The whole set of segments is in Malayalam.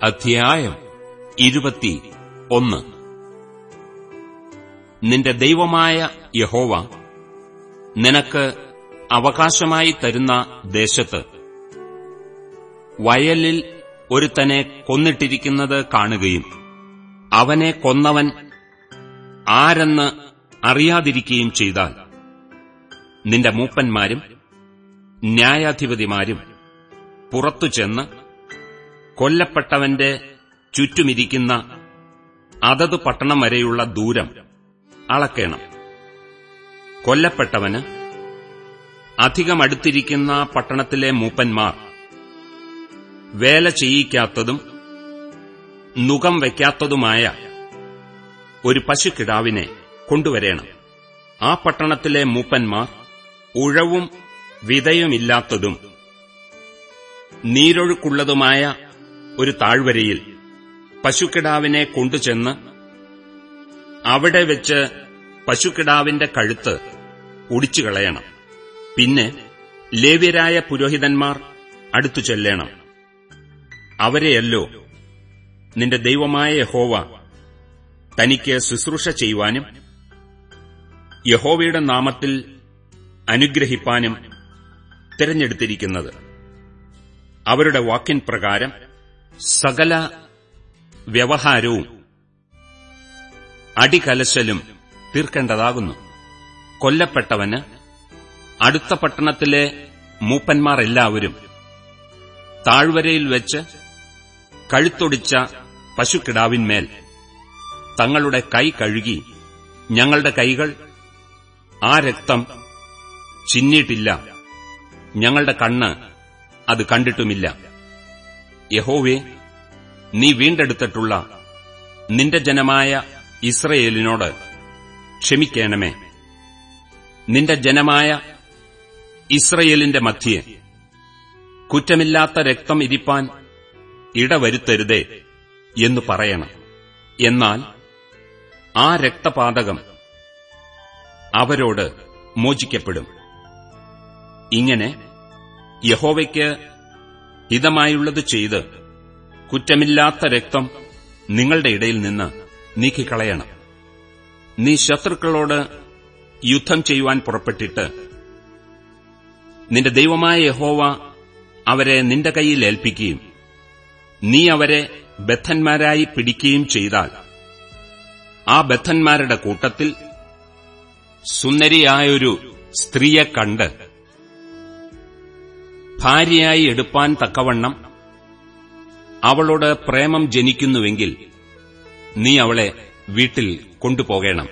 അധ്യായം ഇരുപത്തി ഒന്ന്. നിന്റെ ദൈവമായ യഹോവ നിനക്ക് അവകാശമായി തരുന്ന ദേശത്ത് വയലിൽ ഒരുത്തനെ കൊന്നിട്ടിരിക്കുന്നത് കാണുകയും അവനെ കൊന്നവൻ ആരെന്ന് അറിയാതിരിക്കുകയും ചെയ്താൽ നിന്റെ മൂപ്പന്മാരും ന്യായാധിപതിമാരും പുറത്തു ചെന്ന് കൊല്ലപ്പെട്ടവന്റെ ചുറ്റുമിരിക്കുന്ന അതത് പട്ടണം വരെയുള്ള ദൂരം അളക്കേണം. കൊല്ലപ്പെട്ടവന് അധികമടുത്തിരിക്കുന്ന പട്ടണത്തിലെ മൂപ്പന്മാർ വേല ചെയ്യിക്കാത്തതും നുകം വയ്ക്കാത്തതുമായ ഒരു പശുക്കിടാവിനെ കൊണ്ടുവരേണം. ആ പട്ടണത്തിലെ മൂപ്പന്മാർ ഉഴവും വിതയുമില്ലാത്തതും നീരൊഴുക്കുള്ളതുമായ ഒരു താഴ്വരയിൽ പശുക്കിടാവിനെ കൊണ്ടുചെന്ന് അവിടെ വെച്ച് പശുക്കിടാവിന്റെ കഴുത്ത് ഒടിച്ചു കളയണം. പിന്നെ ലേവ്യരായ പുരോഹിതന്മാർ അടുത്തു ചെല്ലണം. അവരെയല്ലോ നിന്റെ ദൈവമായ യഹോവ തനിക്ക് ശുശ്രൂഷ ചെയ്യുവാനും യഹോവയുടെ നാമത്തിൽ അനുഗ്രഹിപ്പാനും തിരഞ്ഞെടുത്തിരിക്കുന്നത്. അവരുടെ വാക്കിൻ പ്രകാരം സകല വ്യവഹാരവും അടികലശലും തീർക്കേണ്ടതാകുന്നു. കൊല്ലപ്പെട്ടവന് അടുത്ത പട്ടണത്തിലെ മൂപ്പന്മാർ എല്ലാവരും താഴ്വരയിൽ വെച്ച് കഴുത്തൊടിച്ച പശുക്കിടാവിന്മേൽ തങ്ങളുടെ കൈ കഴുകി ഞങ്ങളുടെ കൈകൾ ആ രക്തം ചിന്നിയിട്ടില്ല. ഞങ്ങളുടെ കണ്ണ് അത് കണ്ടിട്ടുമില്ല. യഹോവേ നീ വീണ്ടെടുത്തിട്ടുള്ള നിന്റെ ജനമായ ഇസ്രയേലിനോട് ക്ഷമിക്കണമേ. നിന്റെ ജനമായ ഇസ്രയേലിന്റെ മധ്യേ കുറ്റമില്ലാത്ത രക്തം ഇരിപ്പാൻ ഇടവരുത്തരുതേ എന്ന് പറയണം. എന്നാൽ ആ രക്തപാതകം അവരോട് മോചിക്കപ്പെടും. ഇങ്ങനെ യഹോവയ്ക്ക് ഹിതമായുള്ളത് ചെയ്ത് കുറ്റമില്ലാത്ത രക്തം നിങ്ങളുടെ ഇടയിൽ നിന്ന് നീക്കിക്കളയണം. നീ ശത്രുക്കളോട് യുദ്ധം ചെയ്യുവാൻ പുറപ്പെട്ടിട്ട് നിന്റെ ദൈവമായ യഹോവ അവരെ നിന്റെ കൈയിൽ ഏൽപ്പിക്കുകയും നീ അവരെ ബദ്ധന്മാരായി പിടിക്കുകയും ചെയ്താൽ ആ ബദ്ധന്മാരുടെ കൂട്ടത്തിൽ സുന്ദരിയായൊരു സ്ത്രീയെ കണ്ട് ഭാര്യയായി എടുപ്പാൻ തക്കവണ്ണം അവളോട് പ്രേമം ജനിക്കുന്നുവെങ്കിൽ നീ അവളെ വീട്ടിൽ കൊണ്ടുപോകേണം.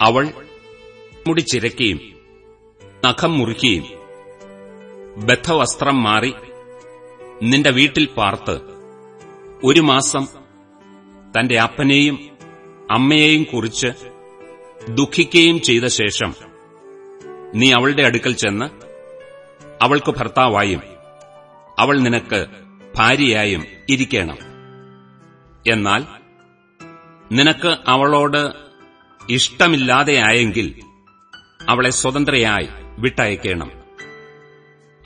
അവൾ മുടി ചിരക്കുകയും നഖം മുറിക്കുകയും ബദ്ധവസ്ത്രം മാറി നിന്റെ വീട്ടിൽ പാർത്ത് ഒരു മാസം തന്റെ അപ്പനെയും അമ്മയെയും കുറിച്ച് ദുഃഖിക്കുകയും ചെയ്ത ശേഷം നീ അവളുടെ അടുക്കൽ ചെന്ന് അവൾക്ക് ഭർത്താവായും അവൾ നിനക്ക് ഭാര്യയായും ഇരിക്കണം. എന്നാൽ നിനക്ക് അവളോട് ഇഷ്ടമില്ലാതെയായെങ്കിൽ അവളെ സ്വതന്ത്രയായി വിട്ടയക്കണം.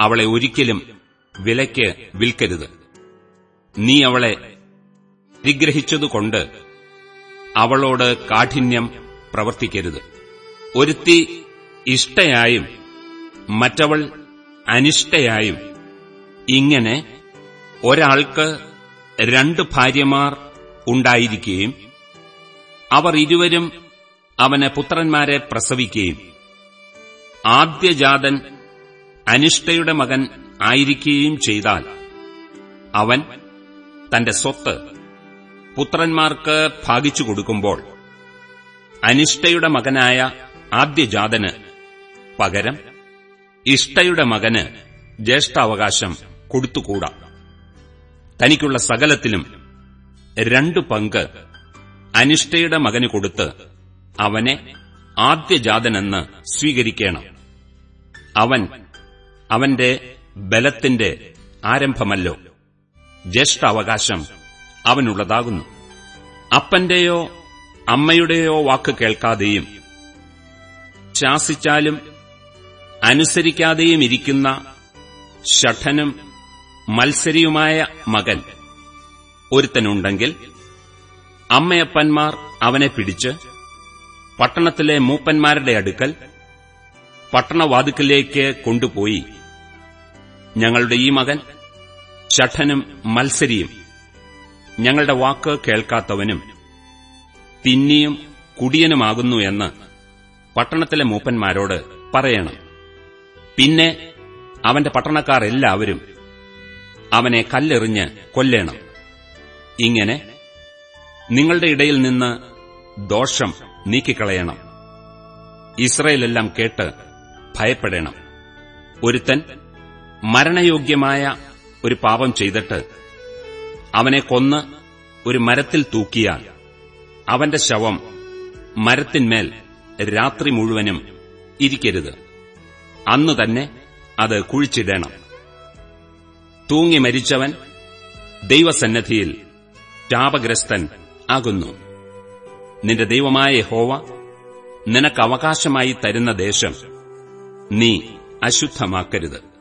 അവളെ ഒരിക്കലും വിലയ്ക്ക് വിൽക്കരുത്. നീ അവളെ വിഗ്രഹിച്ചതുകൊണ്ട് അവളോട് കാഠിന്യം പ്രവർത്തിക്കരുത്. ഒരുത്തി ഇഷ്ടയായും മറ്റവൾ അനിഷ്ടയായും. ഇങ്ങനെ ഒരാൾക്ക് രണ്ട് ഭാര്യമാർ ഉണ്ടായിരിക്കുകയും അവർ ഇരുവരും അവന് പുത്രന്മാരെ പ്രസവിക്കുകയും. ആദ്യജാതൻ അനിഷ്ടയുടെ മകൻ ആയിരിക്കുകയും ചെയ്താൽ അവൻ തന്റെ സ്വത്ത് പുത്രന്മാർക്ക് ഭാഗിച്ചു കൊടുക്കുമ്പോൾ അനിഷ്ടയുടെ മകനായ ആദ്യജാതന് പകരം ഇഷ്ടയുടെ മകന് ജ്യേഷ്ഠാവകാശം കൊടുത്തുകൂടാ. തനിക്കുള്ള സകലത്തിലും രണ്ടു പങ്ക് അനിഷ്ടയുടെ മകന് കൊടുത്ത് അവനെ ആദ്യജാതനെന്ന് സ്വീകരിക്കണം. അവൻ അവന്റെ ബലത്തിന്റെ ആരംഭമല്ലോ. ജ്യേഷ്ഠാവകാശം അവനുള്ളതാകുന്നു. അപ്പന്റെയോ അമ്മയുടെയോ വാക്ക് കേൾക്കാതെയും ശാസിച്ചാലും അനുസരിക്കാതെയും ഇരിക്കുന്ന ഷഠനും മത്സരിയുമായ മകൻ ഒരുത്തനുണ്ടെങ്കിൽ അമ്മയപ്പന്മാർ അവനെ പിടിച്ച് പട്ടണത്തിലെ മൂപ്പന്മാരുടെ അടുക്കൽ പട്ടണവാതുക്കലേക്ക് കൊണ്ടുപോയി. ഞങ്ങളുടെ ഈ മകൻ ഷഠനും മത്സരിയും. ഞങ്ങളുടെ വാക്ക് കേൾക്കാത്തവനും തിന്നിയും കുടിയനുമാകുന്നു എന്ന് പട്ടണത്തിലെ മൂപ്പന്മാരോട് പറയണം. പിന്നെ അവന്റെ പട്ടണക്കാർ എല്ലാവരും അവനെ കല്ലെറിഞ്ഞ് കൊല്ലേണം. ഇങ്ങനെ നിങ്ങളുടെ ഇടയിൽ നിന്ന് ദോഷം നീക്കിക്കളയണം. ഇസ്രയേലെല്ലാം കേട്ട് ഭയപ്പെടണം. ഒരുത്തൻ മരണയോഗ്യമായ ഒരു പാപം ചെയ്തിട്ട് അവനെ കൊന്ന് ഒരു മരത്തിൽ തൂക്കിയാൽ അവന്റെ ശവം മരത്തിന്മേൽ രാത്രി മുഴുവനും ഇരിക്കരുത്. അന്നു തന്നെ അത് കുഴിച്ചിടണം. തൂങ്ങി മരിച്ചവൻ ദൈവസന്നദ്ധിയിൽ ശാപഗ്രസ്തൻ ആകുന്നു. നിന്റെ ദൈവമായ ഹോവ നിനക്ക് അവകാശമായി തരുന്ന ദേശം നീ അശുദ്ധമാക്കരുത്.